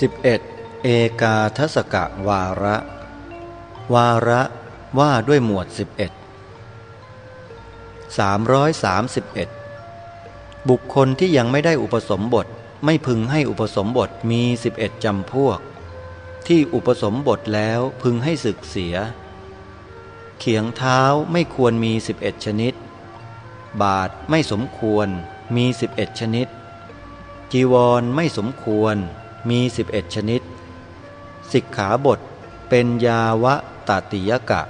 11. เอกาทศกะวาระ วาระว่าด้วยหมวด 11 331 บุคคลที่ยังไม่ได้อุปสมบทไม่พึงให้อุปสมบทมี 11จำพวก ที่อุปสมบทแล้วพึงให้ศึกเสีย เขียงเท้าไม่ควรมี 11 ชนิด บาทไม่สมควรมี 11 ชนิด จีวรไม่สมควร มี 11 ชนิด สิกขาบท เป็นยาวะตติยกะ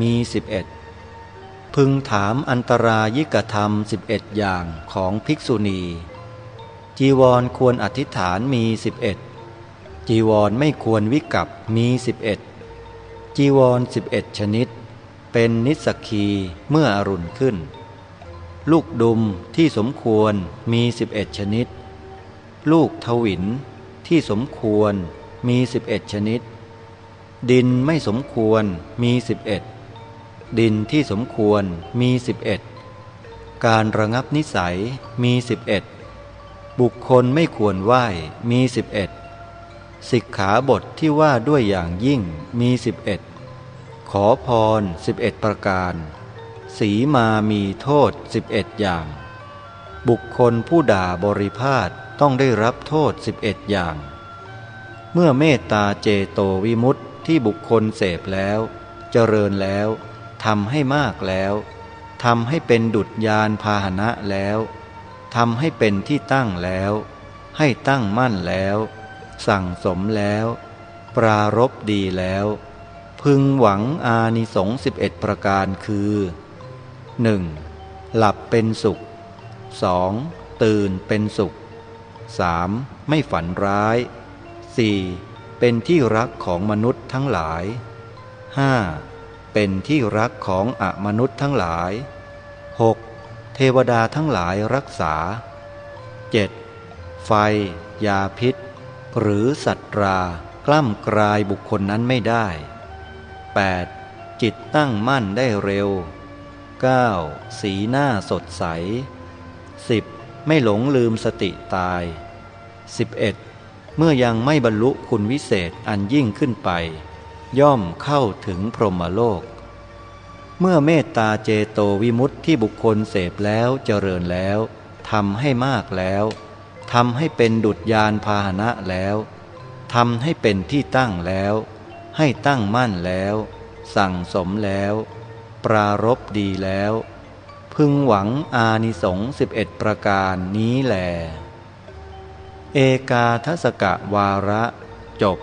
มี 11 พึงถามอันตรายิกธรรม 11 อย่างของภิกษุณี จีวรควรอธิษฐานมี 11 จีวรไม่ควรวิกับมี 11 จีวร 11 ชนิด เป็นนิสกีเมื่ออรุณขึ้น ลูกดุมที่สมควรมี 11 ชนิด ลูกทวิน ที่สมควรมี11ชนิด ดินไม่สมควรมี11ดินที่สมควรมี11การระงับนิสัยมี11บุคคลไม่ควรไหว้มี11สิกขาบทที่ว่าด้วยอย่างยิ่งมี11ขอพร11ประการ สีมามีโทษ11อย่าง บุคคลผู้ด่าบริพาท ต้องได้รับโทษ 11 อย่าง เมื่อเมตตาเจโตวิมุตติที่บุคคลเสพแล้ว เจริญแล้วทำให้มากแล้วทำให้เป็นดุจยานพาหนะแล้วทำให้เป็นที่ตั้งแล้ว ให้ตั้งมั่นแล้ว สั่งสมแล้ว ปรารบดีแล้ว พึงหวังอานิสงส์สิบเอ็ดประการคือ 1. หลับเป็นสุข 2. ตื่นเป็นสุข 3. ไม่ฝันร้าย 4. เป็นที่รักของมนุษย์ทั้งหลาย 5. เป็นที่รักของอมนุษย์ทั้งหลาย 6. เทวดาทั้งหลายรักษา 7. ไฟ ยาพิษ หรือสัตรา กล้ำกลายบุคคลนั้นไม่ได้ 8. จิตตั้งมั่นได้เร็ว 9. สีหน้าสดใส 10. ไม่หลงลืมสติตาย 11. เมื่อยังไม่บรรลุคุณวิเศษอันยิ่งขึ้นไป ย่อมเข้าถึงพรหมโลก เมื่อเมตตาเจโตวิมุตติที่บุคคลเสพแล้วเจริญแล้วทำให้มากแล้วทำให้เป็นดุจยานพาหนะแล้วทำให้เป็นที่ตั้งแล้ว ให้ตั้งมั่นแล้ว สั่งสมแล้ว ปรารบดีแล้ว พึงหวังอานิสงส์สิบเอ็ดประการนี้แหลเอกาทศกะวาระจบ